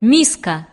миска.